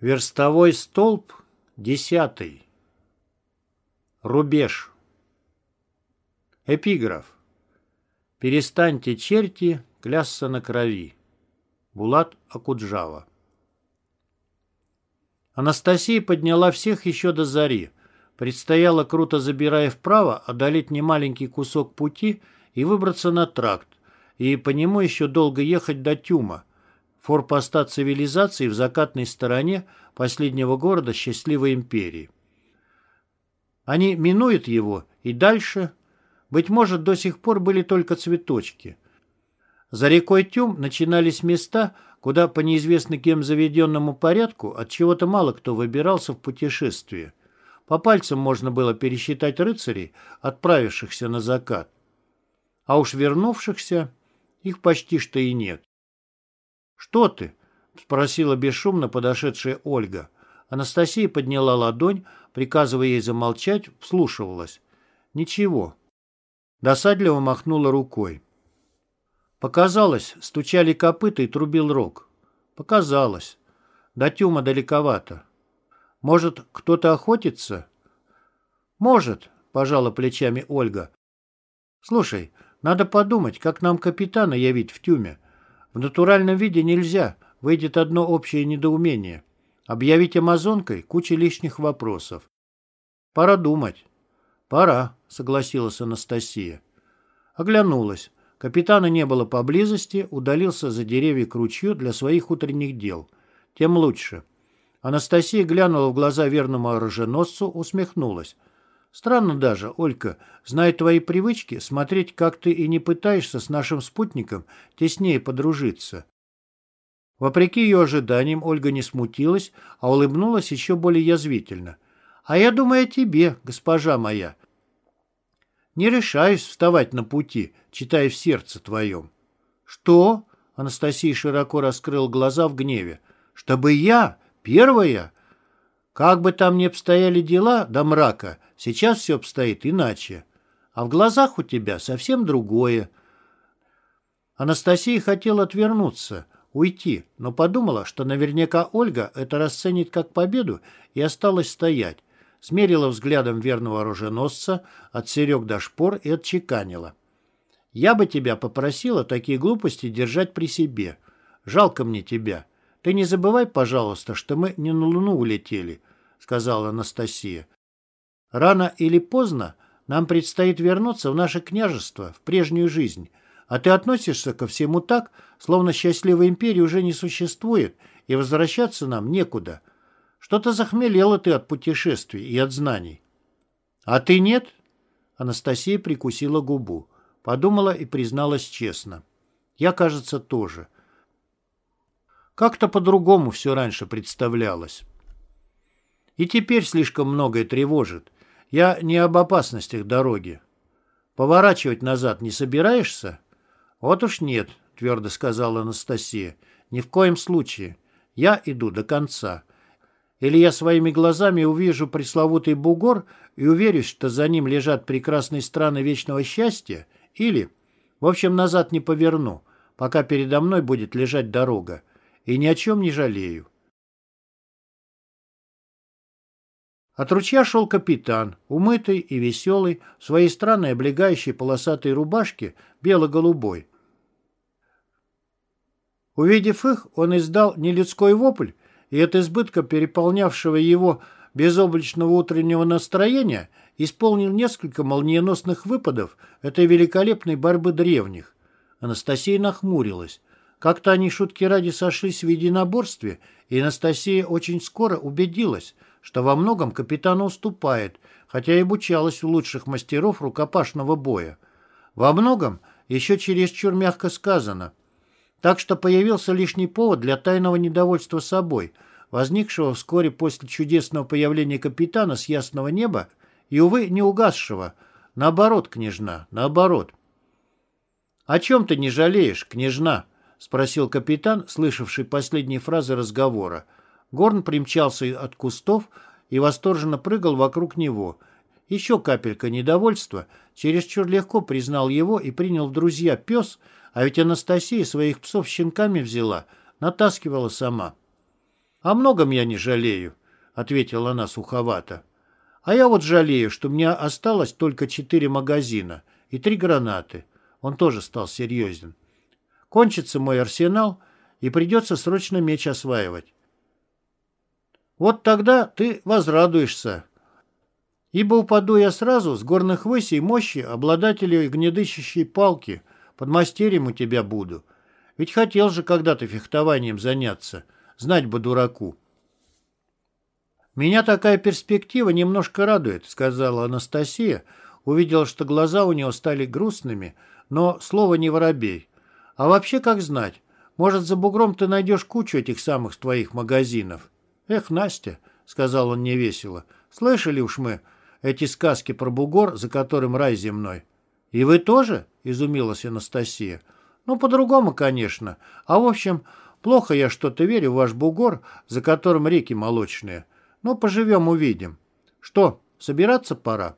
Верстовой столб десятый. Рубеж. Эпиграф. Перестаньте, черти, клясться на крови. Булат Акуджава. Анастасия подняла всех еще до зари. Предстояло, круто забирая вправо, одолеть немаленький кусок пути и выбраться на тракт, и по нему еще долго ехать до Тюма, форпоста цивилизации в закатной стороне последнего города счастливой империи. Они минуют его, и дальше, быть может, до сих пор были только цветочки. За рекой Тюм начинались места, куда по неизвестно кем заведенному порядку от чего-то мало кто выбирался в путешествие. По пальцам можно было пересчитать рыцарей, отправившихся на закат. А уж вернувшихся их почти что и нет. «Что ты?» — спросила бесшумно подошедшая Ольга. Анастасия подняла ладонь, приказывая ей замолчать, вслушивалась. «Ничего». Досадливо махнула рукой. Показалось, стучали копыта и трубил рог. Показалось. До Тюма далековато. Может, кто-то охотится? Может, пожала плечами Ольга. Слушай, надо подумать, как нам капитана явить в Тюме. В натуральном виде нельзя, выйдет одно общее недоумение. Объявить амазонкой куча лишних вопросов. Пора думать. Пора, согласилась Анастасия. Оглянулась. Капитана не было поблизости, удалился за деревья к ручью для своих утренних дел. Тем лучше. Анастасия глянула в глаза верному оруженосцу, усмехнулась. Странно даже, Олька, зная твои привычки, смотреть, как ты и не пытаешься с нашим спутником теснее подружиться. Вопреки ее ожиданиям, Ольга не смутилась, а улыбнулась еще более язвительно. «А я думаю о тебе, госпожа моя. Не решаюсь вставать на пути, читая в сердце твоем». «Что?» — Анастасия широко раскрыл глаза в гневе. «Чтобы я, первая, как бы там ни обстояли дела до мрака, сейчас все обстоит иначе. А в глазах у тебя совсем другое. Анастасия хотела отвернуться, уйти, но подумала, что наверняка Ольга это расценит как победу и осталась стоять. Смерила взглядом верного оруженосца, от серег до шпор и отчеканила. «Я бы тебя попросила такие глупости держать при себе. Жалко мне тебя. Ты не забывай, пожалуйста, что мы не на Луну улетели. — сказала Анастасия. «Рано или поздно нам предстоит вернуться в наше княжество, в прежнюю жизнь, а ты относишься ко всему так, словно счастливой империи уже не существует, и возвращаться нам некуда. Что-то захмелела ты от путешествий и от знаний». «А ты нет?» Анастасия прикусила губу, подумала и призналась честно. «Я, кажется, тоже». Как-то по-другому все раньше представлялось. И теперь слишком многое тревожит. Я не об опасностях дороги. Поворачивать назад не собираешься? Вот уж нет, твердо сказала Анастасия. Ни в коем случае. Я иду до конца. Или я своими глазами увижу пресловутый бугор и уверюсь, что за ним лежат прекрасные страны вечного счастья, или, в общем, назад не поверну, пока передо мной будет лежать дорога, и ни о чем не жалею. От ручья шел капитан, умытый и веселый, в своей странной облегающей полосатой рубашке, бело-голубой. Увидев их, он издал нелюдской вопль, и от избытка переполнявшего его безоблачного утреннего настроения исполнил несколько молниеносных выпадов этой великолепной борьбы древних. Анастасия нахмурилась. Как-то они шутки ради сошлись в единоборстве, и Анастасия очень скоро убедилась – что во многом капитан уступает, хотя и обучалась у лучших мастеров рукопашного боя. Во многом еще чересчур мягко сказано. Так что появился лишний повод для тайного недовольства собой, возникшего вскоре после чудесного появления капитана с ясного неба и, увы, не угасшего. Наоборот, княжна, наоборот. «О чем ты не жалеешь, княжна?» — спросил капитан, слышавший последние фразы разговора. Горн примчался от кустов и восторженно прыгал вокруг него. Еще капелька недовольства, чересчур легко признал его и принял в друзья пес, а ведь Анастасия своих псов щенками взяла, натаскивала сама. «О многом я не жалею», — ответила она суховато. «А я вот жалею, что меня осталось только четыре магазина и три гранаты». Он тоже стал серьезен. «Кончится мой арсенал, и придется срочно меч осваивать. Вот тогда ты возрадуешься, ибо упаду я сразу с горных высей мощи обладателя гнедыщущей палки, под мастерем у тебя буду. Ведь хотел же когда-то фехтованием заняться, знать бы дураку. «Меня такая перспектива немножко радует», — сказала Анастасия, увидела, что глаза у нее стали грустными, но слово не воробей. «А вообще, как знать, может, за бугром ты найдешь кучу этих самых твоих магазинов?» «Эх, Настя», — сказал он невесело, — «слышали уж мы эти сказки про бугор, за которым рай земной». «И вы тоже?» — изумилась Анастасия. «Ну, по-другому, конечно. А в общем, плохо я что-то верю в ваш бугор, за которым реки молочные. Ну, поживем, увидим. Что, собираться пора?»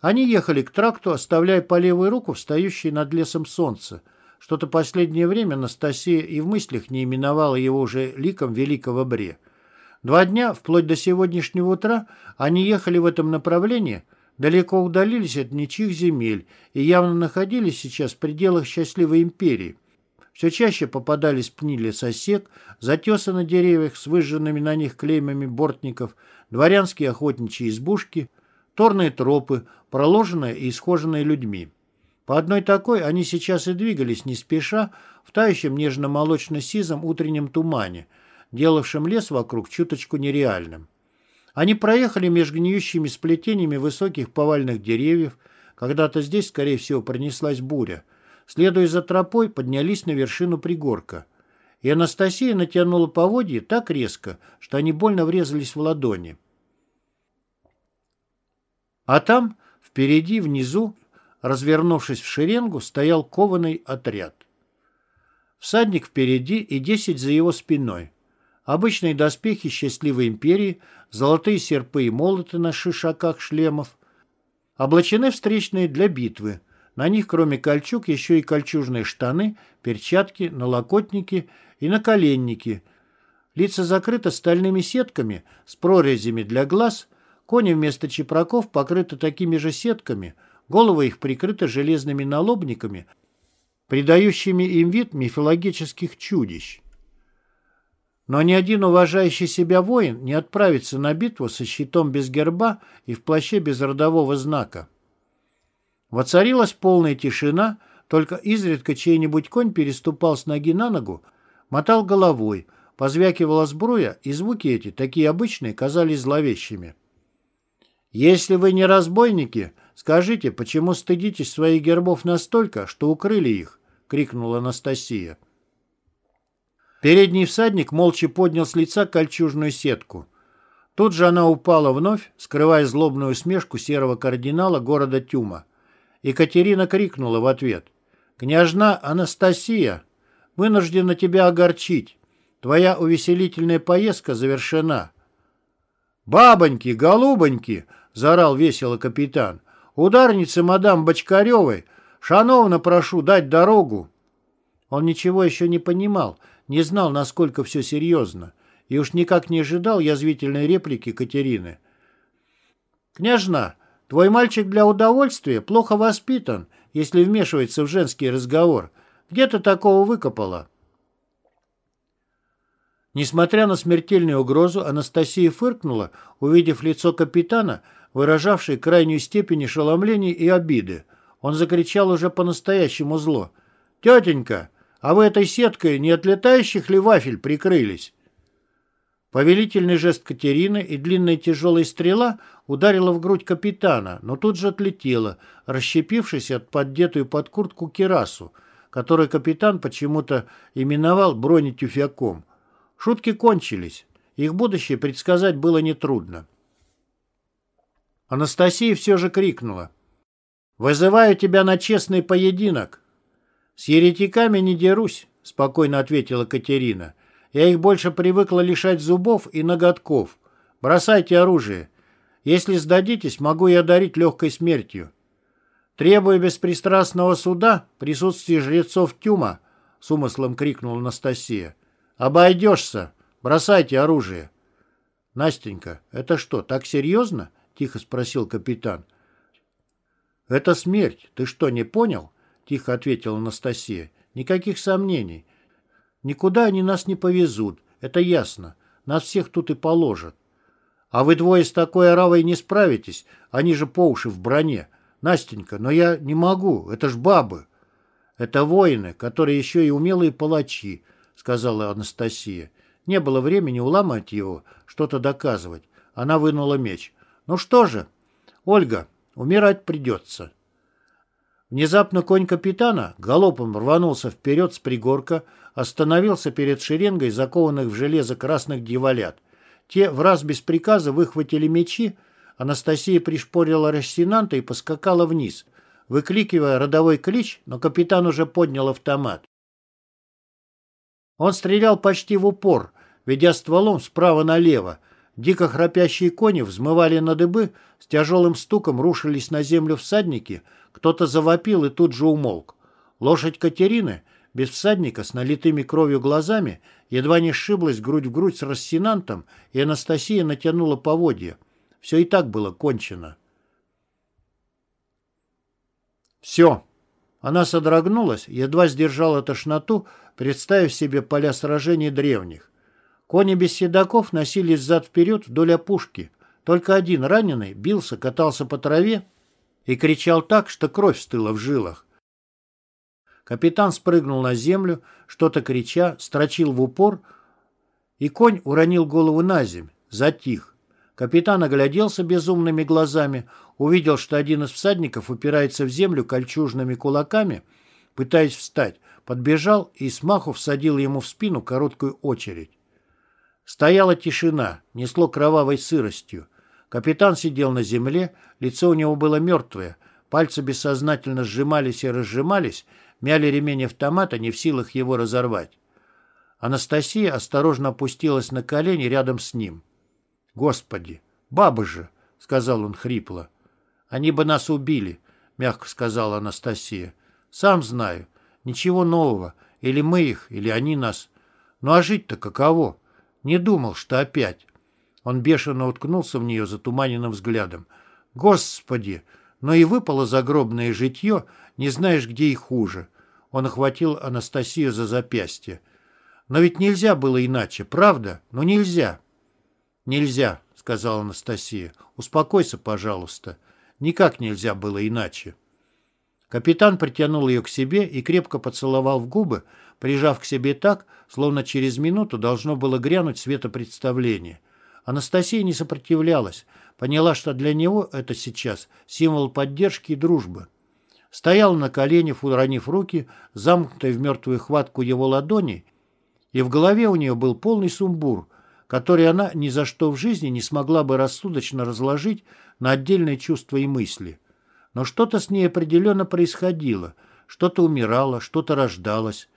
Они ехали к тракту, оставляя по левую руку встающее над лесом солнце. Что-то последнее время Анастасия и в мыслях не именовала его уже ликом великого Бре. Два дня, вплоть до сегодняшнего утра, они ехали в этом направлении, далеко удалились от ничьих земель и явно находились сейчас в пределах счастливой империи. Все чаще попадались пни лесосек, затесы на деревьях с выжженными на них клеймами бортников, дворянские охотничьи избушки, торные тропы, проложенные и исхоженные людьми. По одной такой они сейчас и двигались не спеша в тающем нежно-молочно-сизом утреннем тумане – делавшим лес вокруг чуточку нереальным. Они проехали между гниющими сплетениями высоких повальных деревьев, когда-то здесь, скорее всего, пронеслась буря. Следуя за тропой, поднялись на вершину пригорка. И Анастасия натянула поводье так резко, что они больно врезались в ладони. А там, впереди, внизу, развернувшись в шеренгу, стоял кованый отряд. Всадник впереди и десять за его спиной. Обычные доспехи счастливой империи, золотые серпы и молоты на шишаках шлемов. Облачены встречные для битвы. На них, кроме кольчуг, еще и кольчужные штаны, перчатки, налокотники и наколенники. Лица закрыты стальными сетками с прорезями для глаз. Кони вместо чепраков покрыты такими же сетками. Головы их прикрыты железными налобниками, придающими им вид мифологических чудищ. Но ни один уважающий себя воин не отправится на битву со щитом без герба и в плаще без родового знака. Воцарилась полная тишина, только изредка чей-нибудь конь переступал с ноги на ногу, мотал головой, позвякивала сбруя, и звуки эти, такие обычные, казались зловещими. «Если вы не разбойники, скажите, почему стыдитесь своих гербов настолько, что укрыли их?» — крикнула Анастасия. Передний всадник молча поднял с лица кольчужную сетку. Тут же она упала вновь, скрывая злобную усмешку серого кардинала города Тюма. Екатерина крикнула в ответ. «Княжна Анастасия, вынуждена тебя огорчить. Твоя увеселительная поездка завершена». «Бабоньки, голубоньки!» — заорал весело капитан. «Ударницы мадам Бочкаревой! Шановно прошу дать дорогу!» Он ничего еще не понимал, не знал, насколько все серьезно, и уж никак не ожидал язвительной реплики Катерины. «Княжна, твой мальчик для удовольствия плохо воспитан, если вмешивается в женский разговор. Где ты такого выкопала?» Несмотря на смертельную угрозу, Анастасия фыркнула, увидев лицо капитана, выражавшее крайнюю степень ошеломления и обиды. Он закричал уже по-настоящему зло. «Тетенька, а вы этой сеткой не от летающих ли вафель прикрылись?» Повелительный жест Катерины и длинная тяжелая стрела ударила в грудь капитана, но тут же отлетела, расщепившись от поддетую под куртку кирасу, которую капитан почему-то именовал бронетюфяком. Шутки кончились. Их будущее предсказать было нетрудно. Анастасия все же крикнула. «Вызываю тебя на честный поединок!» «С еретиками не дерусь», — спокойно ответила Катерина. «Я их больше привыкла лишать зубов и ноготков. Бросайте оружие. Если сдадитесь, могу я дарить легкой смертью». «Требую беспристрастного суда, присутствие жрецов Тюма», — с умыслом крикнула Анастасия. «Обойдешься», — Бросайте оружие!» «Настенька, это что, так серьезно?» — тихо спросил капитан. «Это смерть. Ты что, не понял?» — тихо ответила Анастасия. «Никаких сомнений. Никуда они нас не повезут. Это ясно. Нас всех тут и положат. А вы двое с такой оравой не справитесь. Они же по уши в броне. Настенька, но я не могу. Это ж бабы». «Это воины, которые еще и умелые палачи», — сказала Анастасия. Не было времени уламать его, что-то доказывать. Она вынула меч. «Ну что же, Ольга, умирать придется». Внезапно конь капитана галопом рванулся вперед с пригорка, остановился перед шеренгой закованных в железо красных дьяволят. Те в раз без приказа выхватили мечи, Анастасия пришпорила Рассенанта и поскакала вниз, выкликивая родовой клич, но капитан уже поднял автомат. Он стрелял почти в упор, ведя стволом справа налево. Дико храпящие кони взмывали на дыбы, с тяжелым стуком рушились на землю всадники, кто-то завопил и тут же умолк. Лошадь Катерины, без всадника, с налитыми кровью глазами, едва не сшиблась грудь в грудь с рассенантом, и Анастасия натянула поводья. Все и так было кончено. «Все!» Она содрогнулась, едва сдержала тошноту, представив себе поля сражений древних. Кони без седаков носились зад-вперед вдоль опушки. Только один раненый бился, катался по траве и кричал так, что кровь стыла в жилах. Капитан спрыгнул на землю, что-то крича, строчил в упор, и конь уронил голову на земь, затих. Капитан огляделся безумными глазами, увидел, что один из всадников упирается в землю кольчужными кулаками, пытаясь встать, подбежал и смаху всадил ему в спину короткую очередь. Стояла тишина, несло кровавой сыростью. Капитан сидел на земле, лицо у него было мертвое, пальцы бессознательно сжимались и разжимались, мяли ремень автомата, не в силах его разорвать. Анастасия осторожно опустилась на колени рядом с ним. «Господи, бабы же!» — сказал он хрипло. «Они бы нас убили», — мягко сказала Анастасия. «Сам знаю. Ничего нового. Или мы их, или они нас. Ну а жить-то каково?» Не думал, что опять. Он бешено уткнулся в нее затуманенным взглядом. Господи! Но и выпало загробное житье, не знаешь, где и хуже. Он охватил Анастасию за запястье. Но ведь нельзя было иначе, правда? Ну нельзя. Нельзя, сказала Анастасия. Успокойся, пожалуйста. Никак нельзя было иначе. Капитан притянул ее к себе и крепко поцеловал в губы, прижав к себе так, словно через минуту должно было грянуть светопредставление. Анастасия не сопротивлялась, поняла, что для него это сейчас символ поддержки и дружбы. Стояла на коленях, уронив руки, замкнутой в мертвую хватку его ладони, и в голове у нее был полный сумбур, который она ни за что в жизни не смогла бы рассудочно разложить на отдельные чувства и мысли. Но что-то с ней определенно происходило, что-то умирало, что-то рождалось.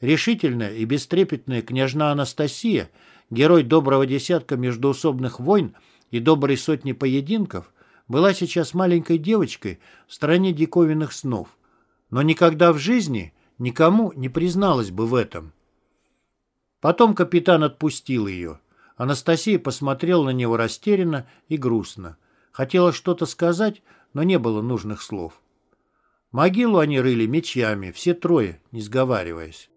Решительная и бестрепетная княжна Анастасия, герой доброго десятка междоусобных войн и доброй сотни поединков, была сейчас маленькой девочкой в стране диковинных снов, но никогда в жизни никому не призналась бы в этом. Потом капитан отпустил ее. Анастасия посмотрела на него растерянно и грустно. Хотела что-то сказать, но не было нужных слов. Могилу они рыли мечами, все трое, не сговариваясь.